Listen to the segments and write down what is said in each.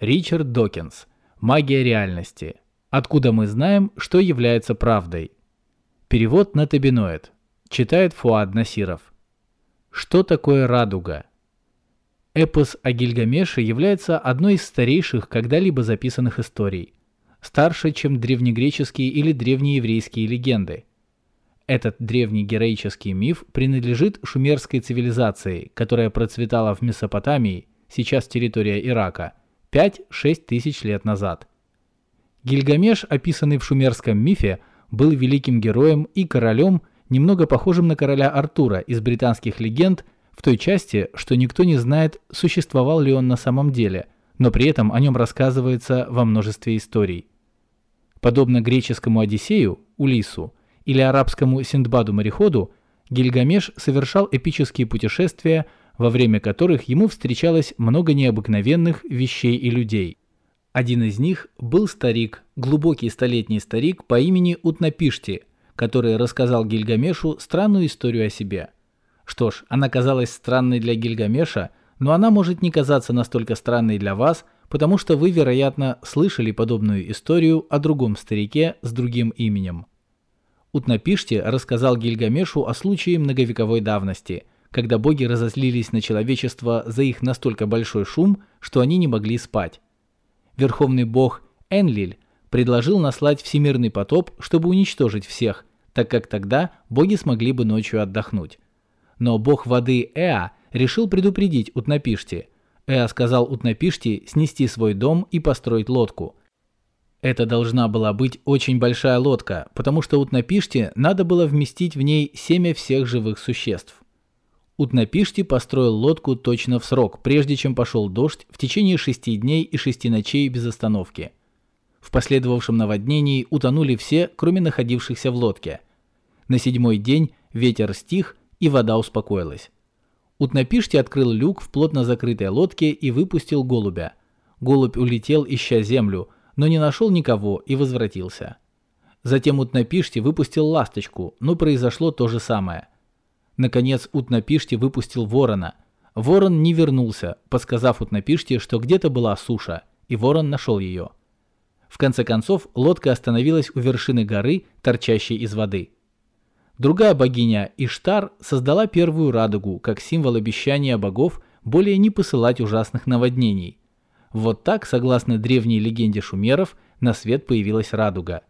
Ричард Докинс. Магия реальности. Откуда мы знаем, что является правдой? Перевод на табиноид. Читает Фуад Насиров. Что такое радуга? Эпос о Гильгамеше является одной из старейших когда-либо записанных историй. Старше, чем древнегреческие или древнееврейские легенды. Этот древний героический миф принадлежит шумерской цивилизации, которая процветала в Месопотамии, сейчас территория Ирака, 5-6 тысяч лет назад. Гильгамеш, описанный в шумерском мифе, был великим героем и королем, немного похожим на короля Артура из британских легенд, в той части, что никто не знает, существовал ли он на самом деле, но при этом о нем рассказывается во множестве историй. Подобно греческому Одиссею, Улису, или арабскому Синдбаду-мореходу, Гильгамеш совершал эпические путешествия, во время которых ему встречалось много необыкновенных вещей и людей. Один из них был старик, глубокий столетний старик по имени Утнапишти, который рассказал Гильгамешу странную историю о себе. Что ж, она казалась странной для Гильгамеша, но она может не казаться настолько странной для вас, потому что вы, вероятно, слышали подобную историю о другом старике с другим именем. Утнапишти рассказал Гильгамешу о случае многовековой давности, когда боги разозлились на человечество за их настолько большой шум, что они не могли спать. Верховный бог Энлиль предложил наслать всемирный потоп, чтобы уничтожить всех, так как тогда боги смогли бы ночью отдохнуть. Но бог воды Эа решил предупредить Утнапишти. Эа сказал Утнапишти снести свой дом и построить лодку – это должна была быть очень большая лодка, потому что Утнапишти надо было вместить в ней семя всех живых существ. Утнапишти построил лодку точно в срок, прежде чем пошел дождь в течение шести дней и шести ночей без остановки. В последовавшем наводнении утонули все, кроме находившихся в лодке. На седьмой день ветер стих и вода успокоилась. Утнапишти открыл люк в плотно закрытой лодке и выпустил голубя. Голубь улетел, ища землю, но не нашел никого и возвратился. Затем Утнапишти выпустил ласточку, но произошло то же самое. Наконец Утнапишти выпустил ворона. Ворон не вернулся, подсказав Утнапишти, что где-то была суша, и ворон нашел ее. В конце концов, лодка остановилась у вершины горы, торчащей из воды. Другая богиня Иштар создала первую радугу, как символ обещания богов более не посылать ужасных наводнений – вот так, согласно древней легенде шумеров, на свет появилась радуга.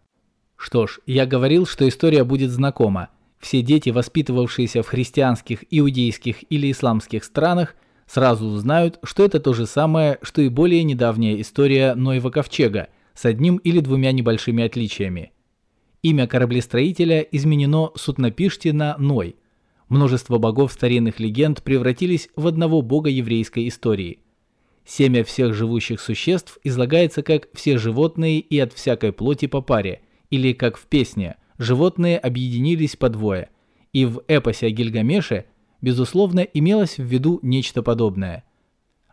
Что ж, я говорил, что история будет знакома. Все дети, воспитывавшиеся в христианских, иудейских или исламских странах, сразу узнают, что это то же самое, что и более недавняя история Ноева ковчега с одним или двумя небольшими отличиями. Имя кораблестроителя изменено с Утнапишти на Ной. Множество богов старинных легенд превратились в одного бога еврейской истории. Семя всех живущих существ излагается как все животные и от всякой плоти по паре, или как в песне «животные объединились по двое», и в эпосе о Гильгамеше, безусловно, имелось в виду нечто подобное.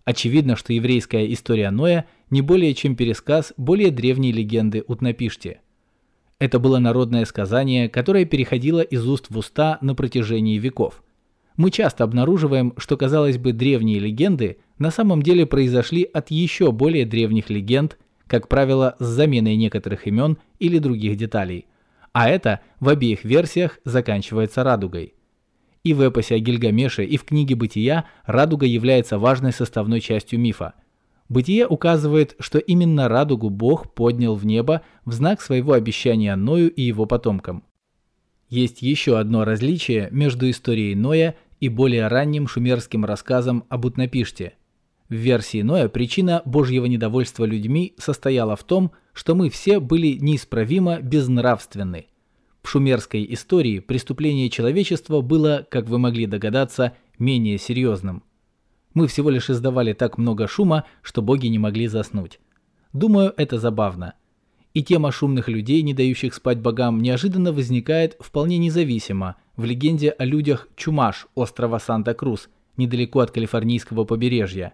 Очевидно, что еврейская история Ноя не более чем пересказ более древней легенды Утнапишти. Это было народное сказание, которое переходило из уст в уста на протяжении веков – мы часто обнаруживаем, что, казалось бы, древние легенды на самом деле произошли от еще более древних легенд, как правило, с заменой некоторых имен или других деталей. А это в обеих версиях заканчивается радугой. И в эпосе о Гильгамеше, и в книге «Бытия» радуга является важной составной частью мифа. Бытие указывает, что именно радугу Бог поднял в небо в знак своего обещания Ною и его потомкам. Есть еще одно различие между историей Ноя и более ранним шумерским рассказом об Утнапиште. В версии Ноя причина Божьего недовольства людьми состояла в том, что мы все были неисправимо безнравственны. В шумерской истории преступление человечества было, как вы могли догадаться, менее серьезным. Мы всего лишь издавали так много шума, что боги не могли заснуть. Думаю, это забавно. И тема шумных людей, не дающих спать богам, неожиданно возникает вполне независимо в легенде о людях Чумаш острова Санта-Крус, недалеко от калифорнийского побережья.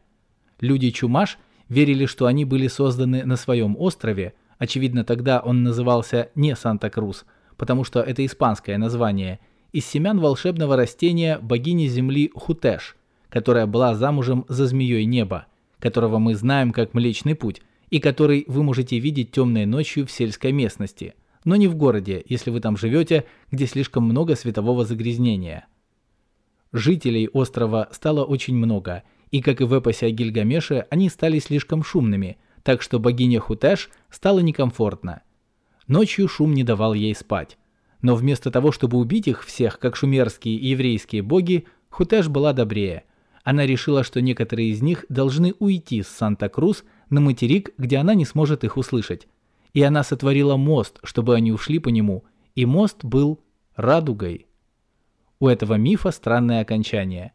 Люди Чумаш верили, что они были созданы на своем острове, очевидно тогда он назывался не Санта-Крус, потому что это испанское название, из семян волшебного растения богини земли Хутеш, которая была замужем за змеей неба, которого мы знаем как Млечный Путь, и который вы можете видеть темной ночью в сельской местности, но не в городе, если вы там живете, где слишком много светового загрязнения. Жителей острова стало очень много, и как и в эпосе о Гильгамеше, они стали слишком шумными, так что богиня Хутеш стало некомфортно. Ночью шум не давал ей спать. Но вместо того, чтобы убить их всех, как шумерские и еврейские боги, Хутеш была добрее. Она решила, что некоторые из них должны уйти с Санта-Крус на материк, где она не сможет их услышать. И она сотворила мост, чтобы они ушли по нему, и мост был радугой. У этого мифа странное окончание.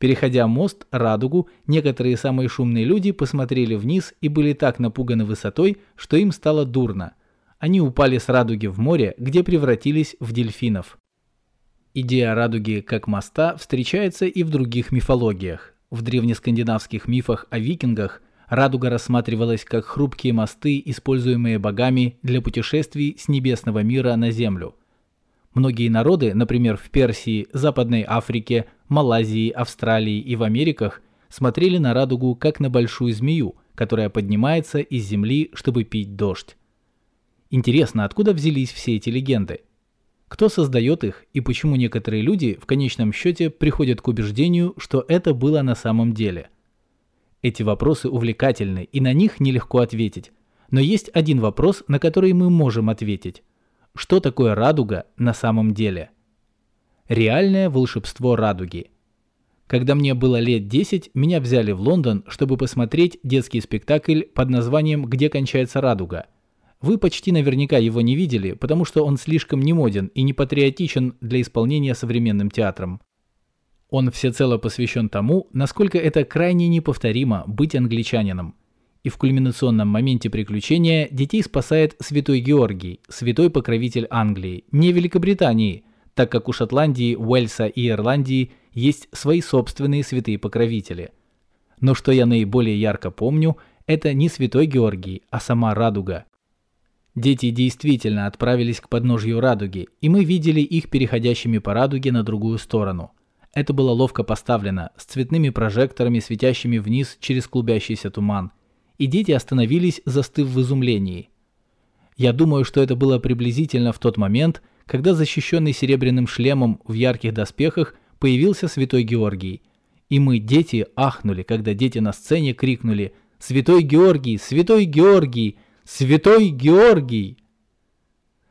Переходя мост, радугу, некоторые самые шумные люди посмотрели вниз и были так напуганы высотой, что им стало дурно. Они упали с радуги в море, где превратились в дельфинов. Идея радуги как моста встречается и в других мифологиях. В древнескандинавских мифах о викингах радуга рассматривалась как хрупкие мосты, используемые богами для путешествий с небесного мира на землю. Многие народы, например, в Персии, Западной Африке, Малайзии, Австралии и в Америках, смотрели на радугу как на большую змею, которая поднимается из земли, чтобы пить дождь. Интересно, откуда взялись все эти легенды? Кто создает их и почему некоторые люди в конечном счете приходят к убеждению, что это было на самом деле? Эти вопросы увлекательны и на них нелегко ответить. Но есть один вопрос, на который мы можем ответить. Что такое радуга на самом деле? Реальное волшебство радуги. Когда мне было лет 10, меня взяли в Лондон, чтобы посмотреть детский спектакль под названием «Где кончается радуга», вы почти наверняка его не видели, потому что он слишком немоден и не патриотичен для исполнения современным театром. Он всецело посвящен тому, насколько это крайне неповторимо быть англичанином. И в кульминационном моменте приключения детей спасает Святой Георгий, святой покровитель Англии, не Великобритании, так как у Шотландии, Уэльса и Ирландии есть свои собственные святые покровители. Но что я наиболее ярко помню, это не Святой Георгий, а сама радуга. Дети действительно отправились к подножью радуги, и мы видели их переходящими по радуге на другую сторону. Это было ловко поставлено, с цветными прожекторами, светящими вниз через клубящийся туман. И дети остановились, застыв в изумлении. Я думаю, что это было приблизительно в тот момент, когда защищенный серебряным шлемом в ярких доспехах появился святой Георгий. И мы, дети, ахнули, когда дети на сцене крикнули «Святой Георгий! Святой Георгий!» Святой Георгий!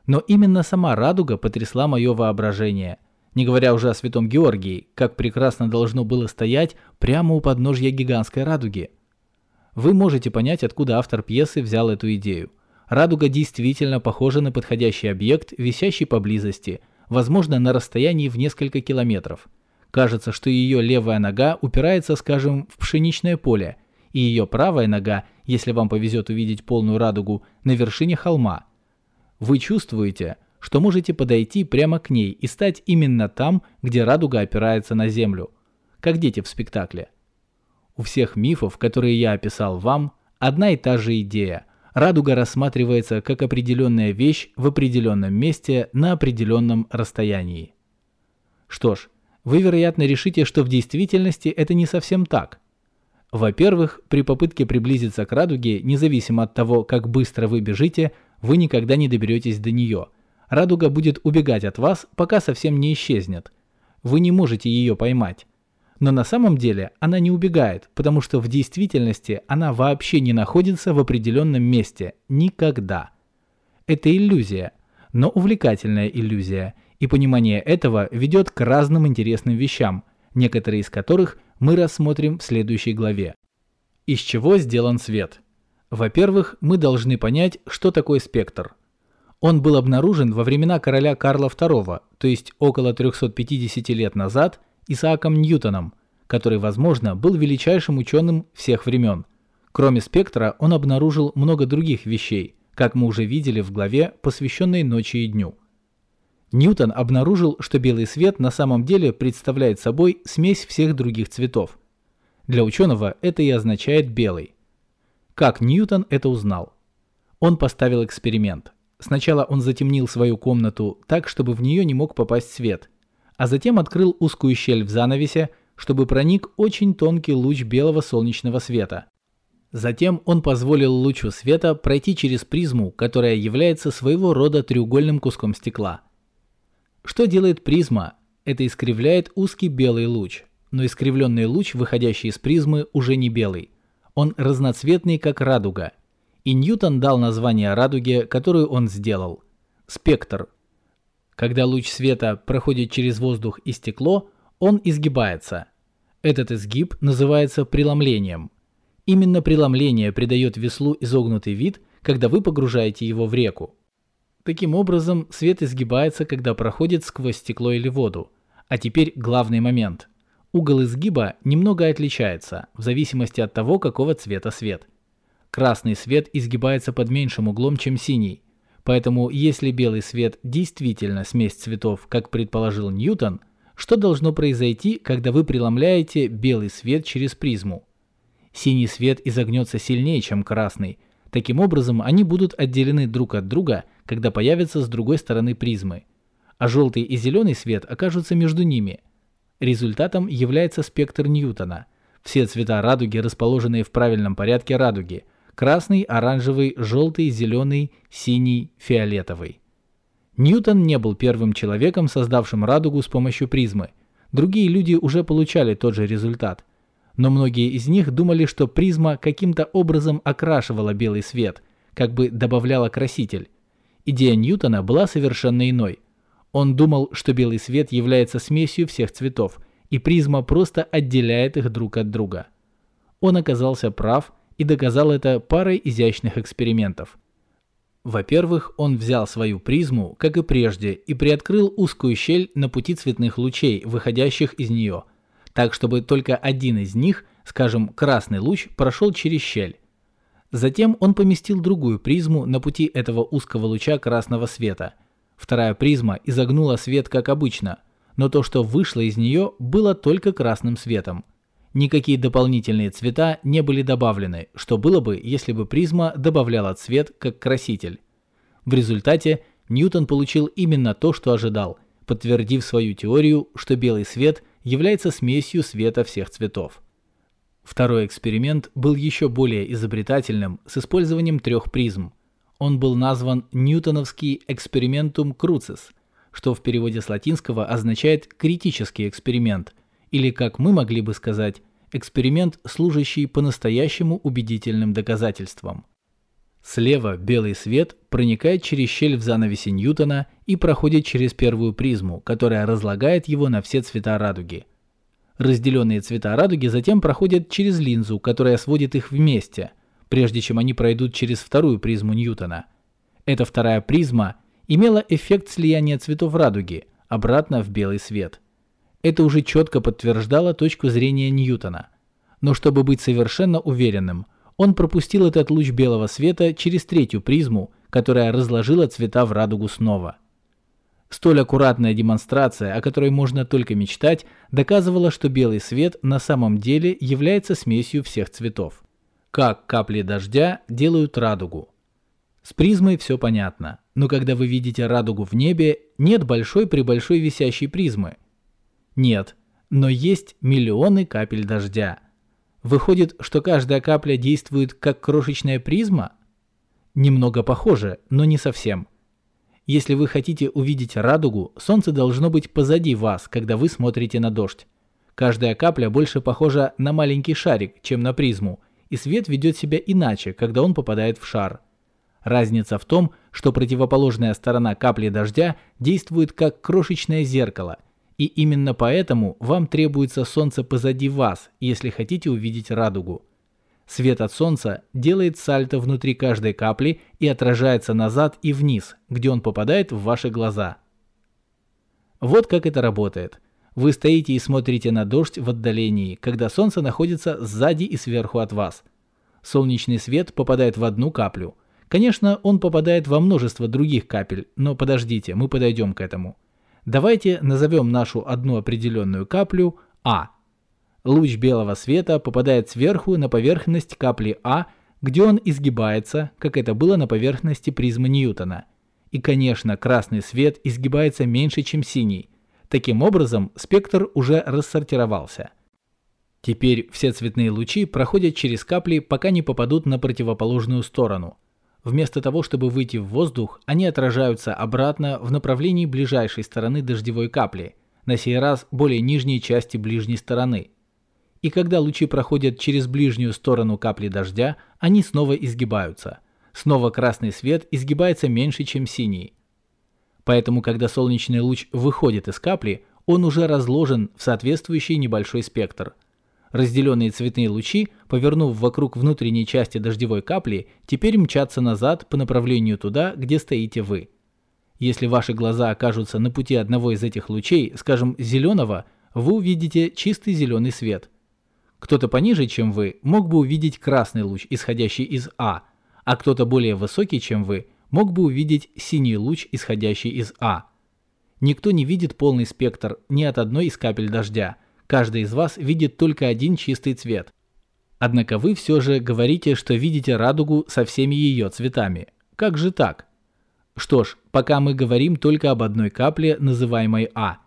Но именно сама радуга потрясла мое воображение, не говоря уже о святом Георгии, как прекрасно должно было стоять прямо у подножья гигантской радуги. Вы можете понять, откуда автор пьесы взял эту идею. Радуга действительно похожа на подходящий объект, висящий поблизости, возможно, на расстоянии в несколько километров. Кажется, что ее левая нога упирается, скажем, в пшеничное поле – и ее правая нога, если вам повезет увидеть полную радугу, на вершине холма. Вы чувствуете, что можете подойти прямо к ней и стать именно там, где радуга опирается на землю, как дети в спектакле. У всех мифов, которые я описал вам, одна и та же идея. Радуга рассматривается как определенная вещь в определенном месте на определенном расстоянии. Что ж, вы, вероятно, решите, что в действительности это не совсем так – во-первых, при попытке приблизиться к радуге, независимо от того, как быстро вы бежите, вы никогда не доберетесь до нее. Радуга будет убегать от вас, пока совсем не исчезнет. Вы не можете ее поймать. Но на самом деле она не убегает, потому что в действительности она вообще не находится в определенном месте. Никогда. Это иллюзия, но увлекательная иллюзия, и понимание этого ведет к разным интересным вещам, некоторые из которых – мы рассмотрим в следующей главе. Из чего сделан свет? Во-первых, мы должны понять, что такое спектр. Он был обнаружен во времена короля Карла II, то есть около 350 лет назад, Исааком Ньютоном, который, возможно, был величайшим ученым всех времен. Кроме спектра, он обнаружил много других вещей, как мы уже видели в главе, посвященной ночи и дню. Ньютон обнаружил, что белый свет на самом деле представляет собой смесь всех других цветов. Для ученого это и означает белый. Как Ньютон это узнал? Он поставил эксперимент. Сначала он затемнил свою комнату так, чтобы в нее не мог попасть свет, а затем открыл узкую щель в занавесе, чтобы проник очень тонкий луч белого солнечного света. Затем он позволил лучу света пройти через призму, которая является своего рода треугольным куском стекла. Что делает призма? Это искривляет узкий белый луч, но искривленный луч, выходящий из призмы, уже не белый. Он разноцветный, как радуга. И Ньютон дал название радуге, которую он сделал – спектр. Когда луч света проходит через воздух и стекло, он изгибается. Этот изгиб называется преломлением – Именно преломление придает веслу изогнутый вид, когда вы погружаете его в реку. Таким образом, свет изгибается, когда проходит сквозь стекло или воду. А теперь главный момент. Угол изгиба немного отличается, в зависимости от того, какого цвета свет. Красный свет изгибается под меньшим углом, чем синий. Поэтому, если белый свет действительно смесь цветов, как предположил Ньютон, что должно произойти, когда вы преломляете белый свет через призму? Синий свет изогнется сильнее, чем красный. Таким образом, они будут отделены друг от друга, когда появятся с другой стороны призмы. А желтый и зеленый свет окажутся между ними. Результатом является спектр Ньютона. Все цвета радуги, расположенные в правильном порядке радуги. Красный, оранжевый, желтый, зеленый, синий, фиолетовый. Ньютон не был первым человеком, создавшим радугу с помощью призмы. Другие люди уже получали тот же результат но многие из них думали, что призма каким-то образом окрашивала белый свет, как бы добавляла краситель. Идея Ньютона была совершенно иной. Он думал, что белый свет является смесью всех цветов, и призма просто отделяет их друг от друга. Он оказался прав и доказал это парой изящных экспериментов. Во-первых, он взял свою призму, как и прежде, и приоткрыл узкую щель на пути цветных лучей, выходящих из нее – так чтобы только один из них, скажем, красный луч, прошел через щель. Затем он поместил другую призму на пути этого узкого луча красного света. Вторая призма изогнула свет как обычно, но то, что вышло из нее, было только красным светом. Никакие дополнительные цвета не были добавлены, что было бы, если бы призма добавляла цвет как краситель. В результате Ньютон получил именно то, что ожидал, подтвердив свою теорию, что белый свет является смесью света всех цветов. Второй эксперимент был еще более изобретательным с использованием трех призм. Он был назван Ньютоновский экспериментум круцис, что в переводе с латинского означает критический эксперимент, или, как мы могли бы сказать, эксперимент, служащий по-настоящему убедительным доказательствам. Слева белый свет проникает через щель в занавесе Ньютона и проходит через первую призму, которая разлагает его на все цвета радуги. Разделенные цвета радуги затем проходят через линзу, которая сводит их вместе, прежде чем они пройдут через вторую призму Ньютона. Эта вторая призма имела эффект слияния цветов радуги обратно в белый свет. Это уже четко подтверждало точку зрения Ньютона. Но чтобы быть совершенно уверенным – он пропустил этот луч белого света через третью призму, которая разложила цвета в радугу снова. Столь аккуратная демонстрация, о которой можно только мечтать, доказывала, что белый свет на самом деле является смесью всех цветов. Как капли дождя делают радугу. С призмой все понятно, но когда вы видите радугу в небе, нет большой при большой висящей призмы. Нет, но есть миллионы капель дождя – Выходит, что каждая капля действует как крошечная призма? Немного похоже, но не совсем. Если вы хотите увидеть радугу, солнце должно быть позади вас, когда вы смотрите на дождь. Каждая капля больше похожа на маленький шарик, чем на призму, и свет ведет себя иначе, когда он попадает в шар. Разница в том, что противоположная сторона капли дождя действует как крошечное зеркало – и именно поэтому вам требуется солнце позади вас, если хотите увидеть радугу. Свет от солнца делает сальто внутри каждой капли и отражается назад и вниз, где он попадает в ваши глаза. Вот как это работает. Вы стоите и смотрите на дождь в отдалении, когда солнце находится сзади и сверху от вас. Солнечный свет попадает в одну каплю. Конечно, он попадает во множество других капель, но подождите, мы подойдем к этому. Давайте назовем нашу одну определенную каплю А. Луч белого света попадает сверху на поверхность капли А, где он изгибается, как это было на поверхности призмы Ньютона. И, конечно, красный свет изгибается меньше, чем синий. Таким образом, спектр уже рассортировался. Теперь все цветные лучи проходят через капли, пока не попадут на противоположную сторону. Вместо того, чтобы выйти в воздух, они отражаются обратно в направлении ближайшей стороны дождевой капли, на сей раз более нижней части ближней стороны. И когда лучи проходят через ближнюю сторону капли дождя, они снова изгибаются. Снова красный свет изгибается меньше, чем синий. Поэтому, когда солнечный луч выходит из капли, он уже разложен в соответствующий небольшой спектр – Разделенные цветные лучи, повернув вокруг внутренней части дождевой капли, теперь мчатся назад по направлению туда, где стоите вы. Если ваши глаза окажутся на пути одного из этих лучей, скажем, зеленого, вы увидите чистый зеленый свет. Кто-то пониже, чем вы, мог бы увидеть красный луч, исходящий из А, а кто-то более высокий, чем вы, мог бы увидеть синий луч, исходящий из А. Никто не видит полный спектр ни от одной из капель дождя – Каждый из вас видит только один чистый цвет. Однако вы все же говорите, что видите радугу со всеми ее цветами. Как же так? Что ж, пока мы говорим только об одной капле, называемой А.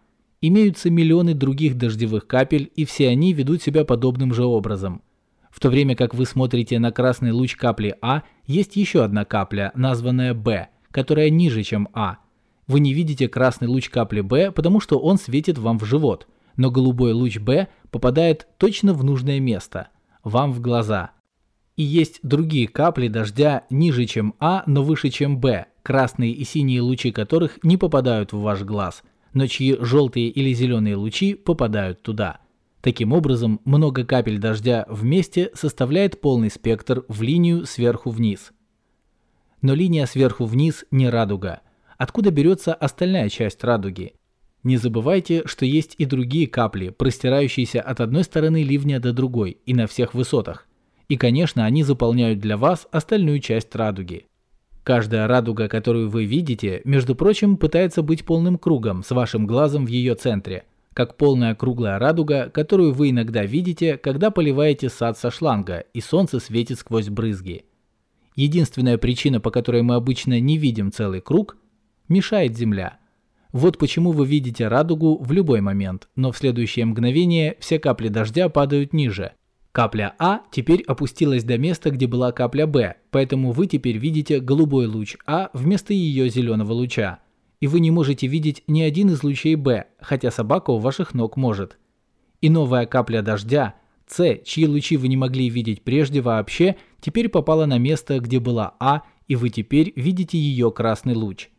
Имеются миллионы других дождевых капель, и все они ведут себя подобным же образом. В то время как вы смотрите на красный луч капли А, есть еще одна капля, названная Б, которая ниже, чем А. Вы не видите красный луч капли Б, потому что он светит вам в живот – но голубой луч Б попадает точно в нужное место, вам в глаза. И есть другие капли дождя ниже, чем А, но выше, чем Б, красные и синие лучи которых не попадают в ваш глаз, но чьи желтые или зеленые лучи попадают туда. Таким образом, много капель дождя вместе составляет полный спектр в линию сверху вниз. Но линия сверху вниз не радуга. Откуда берется остальная часть радуги? Не забывайте, что есть и другие капли, простирающиеся от одной стороны ливня до другой и на всех высотах. И, конечно, они заполняют для вас остальную часть радуги. Каждая радуга, которую вы видите, между прочим, пытается быть полным кругом с вашим глазом в ее центре, как полная круглая радуга, которую вы иногда видите, когда поливаете сад со шланга и солнце светит сквозь брызги. Единственная причина, по которой мы обычно не видим целый круг – мешает Земля – вот почему вы видите радугу в любой момент, но в следующее мгновение все капли дождя падают ниже. Капля А теперь опустилась до места, где была капля Б, поэтому вы теперь видите голубой луч А вместо ее зеленого луча. И вы не можете видеть ни один из лучей Б, хотя собака у ваших ног может. И новая капля дождя, С, чьи лучи вы не могли видеть прежде вообще, теперь попала на место, где была А, и вы теперь видите ее красный луч.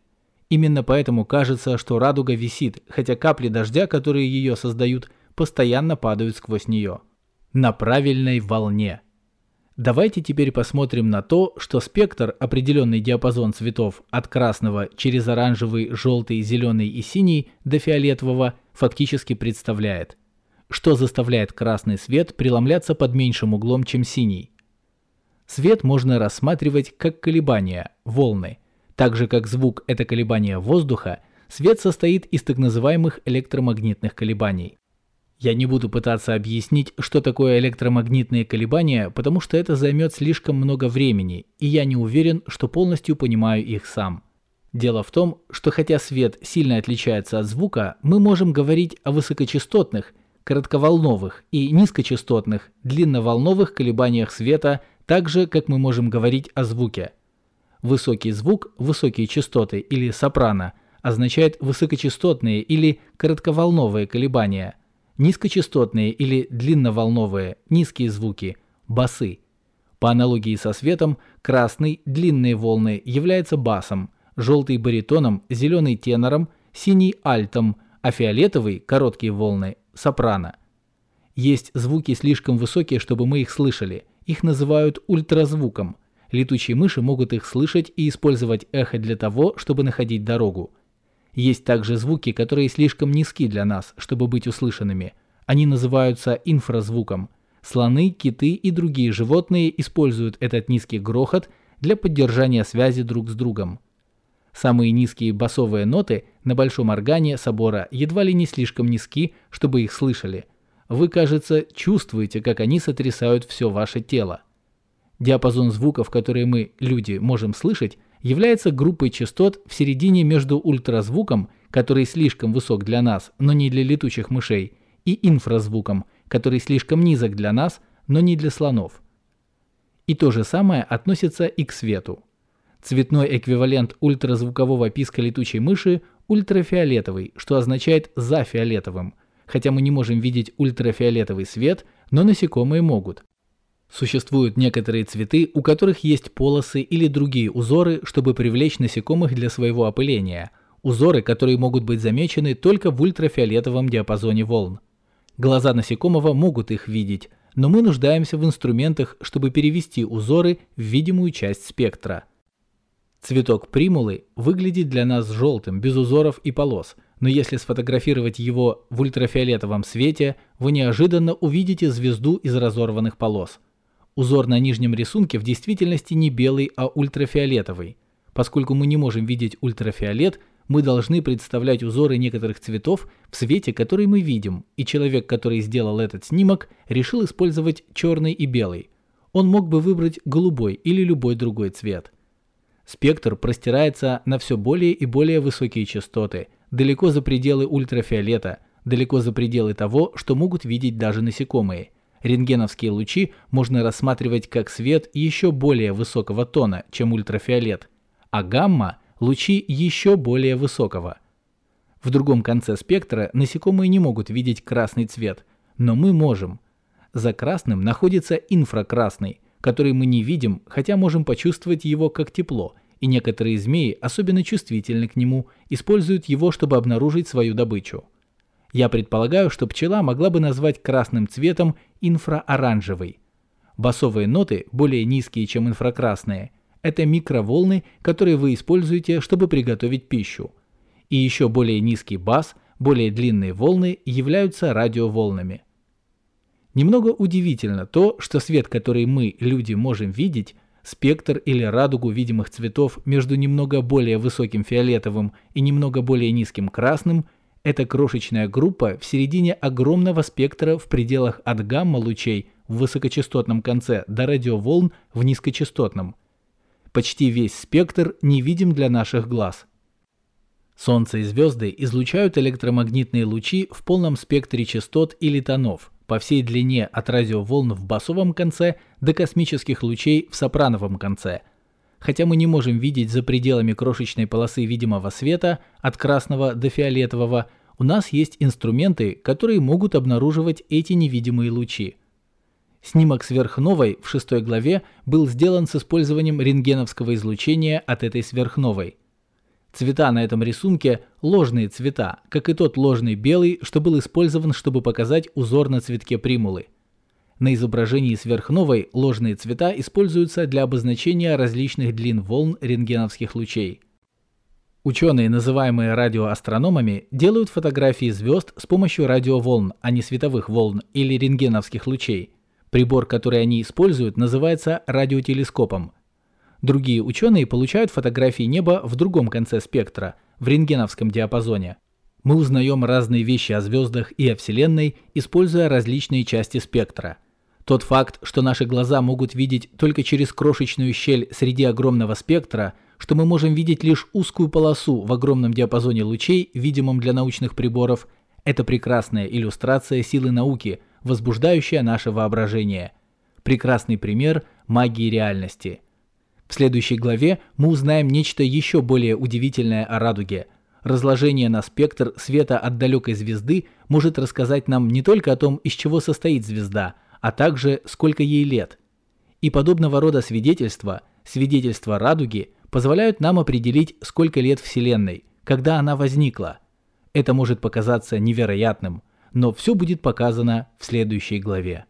Именно поэтому кажется, что радуга висит, хотя капли дождя, которые ее создают, постоянно падают сквозь нее. На правильной волне. Давайте теперь посмотрим на то, что спектр, определенный диапазон цветов от красного через оранжевый, желтый, зеленый и синий до фиолетового, фактически представляет. Что заставляет красный свет преломляться под меньшим углом, чем синий? Свет можно рассматривать как колебания, волны – так же как звук – это колебание воздуха, свет состоит из так называемых электромагнитных колебаний. Я не буду пытаться объяснить, что такое электромагнитные колебания, потому что это займет слишком много времени, и я не уверен, что полностью понимаю их сам. Дело в том, что хотя свет сильно отличается от звука, мы можем говорить о высокочастотных, коротковолновых и низкочастотных, длинноволновых колебаниях света, так же, как мы можем говорить о звуке – Высокий звук, высокие частоты или сопрано означает высокочастотные или коротковолновые колебания. Низкочастотные или длинноволновые, низкие звуки, басы. По аналогии со светом, красный, длинные волны является басом, желтый баритоном, зеленый тенором, синий альтом, а фиолетовый, короткие волны, сопрано. Есть звуки слишком высокие, чтобы мы их слышали. Их называют ультразвуком – Летучие мыши могут их слышать и использовать эхо для того, чтобы находить дорогу. Есть также звуки, которые слишком низки для нас, чтобы быть услышанными. Они называются инфразвуком. Слоны, киты и другие животные используют этот низкий грохот для поддержания связи друг с другом. Самые низкие басовые ноты на большом органе собора едва ли не слишком низки, чтобы их слышали. Вы, кажется, чувствуете, как они сотрясают все ваше тело. Диапазон звуков, которые мы, люди, можем слышать, является группой частот в середине между ультразвуком, который слишком высок для нас, но не для летучих мышей, и инфразвуком, который слишком низок для нас, но не для слонов. И то же самое относится и к свету. Цветной эквивалент ультразвукового писка летучей мыши – ультрафиолетовый, что означает «за фиолетовым», хотя мы не можем видеть ультрафиолетовый свет, но насекомые могут. Существуют некоторые цветы, у которых есть полосы или другие узоры, чтобы привлечь насекомых для своего опыления. Узоры, которые могут быть замечены только в ультрафиолетовом диапазоне волн. Глаза насекомого могут их видеть, но мы нуждаемся в инструментах, чтобы перевести узоры в видимую часть спектра. Цветок примулы выглядит для нас желтым, без узоров и полос, но если сфотографировать его в ультрафиолетовом свете, вы неожиданно увидите звезду из разорванных полос. Узор на нижнем рисунке в действительности не белый, а ультрафиолетовый. Поскольку мы не можем видеть ультрафиолет, мы должны представлять узоры некоторых цветов в свете, который мы видим, и человек, который сделал этот снимок, решил использовать черный и белый. Он мог бы выбрать голубой или любой другой цвет. Спектр простирается на все более и более высокие частоты, далеко за пределы ультрафиолета, далеко за пределы того, что могут видеть даже насекомые – Рентгеновские лучи можно рассматривать как свет еще более высокого тона, чем ультрафиолет, а гамма – лучи еще более высокого. В другом конце спектра насекомые не могут видеть красный цвет, но мы можем. За красным находится инфракрасный, который мы не видим, хотя можем почувствовать его как тепло, и некоторые змеи, особенно чувствительны к нему, используют его, чтобы обнаружить свою добычу. Я предполагаю, что пчела могла бы назвать красным цветом инфраоранжевый. Басовые ноты, более низкие, чем инфракрасные, это микроволны, которые вы используете, чтобы приготовить пищу. И еще более низкий бас, более длинные волны являются радиоволнами. Немного удивительно то, что свет, который мы, люди, можем видеть, спектр или радугу видимых цветов между немного более высоким фиолетовым и немного более низким красным – это крошечная группа в середине огромного спектра в пределах от гамма-лучей в высокочастотном конце до радиоволн в низкочастотном. Почти весь спектр невидим для наших глаз. Солнце и звезды излучают электромагнитные лучи в полном спектре частот или тонов по всей длине от радиоволн в басовом конце до космических лучей в сопрановом конце – Хотя мы не можем видеть за пределами крошечной полосы видимого света от красного до фиолетового, у нас есть инструменты, которые могут обнаруживать эти невидимые лучи. Снимок сверхновой в шестой главе был сделан с использованием рентгеновского излучения от этой сверхновой. Цвета на этом рисунке – ложные цвета, как и тот ложный белый, что был использован, чтобы показать узор на цветке примулы. На изображении сверхновой ложные цвета используются для обозначения различных длин волн рентгеновских лучей. Ученые, называемые радиоастрономами, делают фотографии звезд с помощью радиоволн, а не световых волн или рентгеновских лучей. Прибор, который они используют, называется радиотелескопом. Другие ученые получают фотографии неба в другом конце спектра, в рентгеновском диапазоне. Мы узнаем разные вещи о звездах и о Вселенной, используя различные части спектра. Тот факт, что наши глаза могут видеть только через крошечную щель среди огромного спектра, что мы можем видеть лишь узкую полосу в огромном диапазоне лучей, видимом для научных приборов, это прекрасная иллюстрация силы науки, возбуждающая наше воображение. Прекрасный пример магии реальности. В следующей главе мы узнаем нечто еще более удивительное о радуге. Разложение на спектр света от далекой звезды может рассказать нам не только о том, из чего состоит звезда – а также сколько ей лет. И подобного рода свидетельства, свидетельства радуги, позволяют нам определить, сколько лет Вселенной, когда она возникла. Это может показаться невероятным, но все будет показано в следующей главе.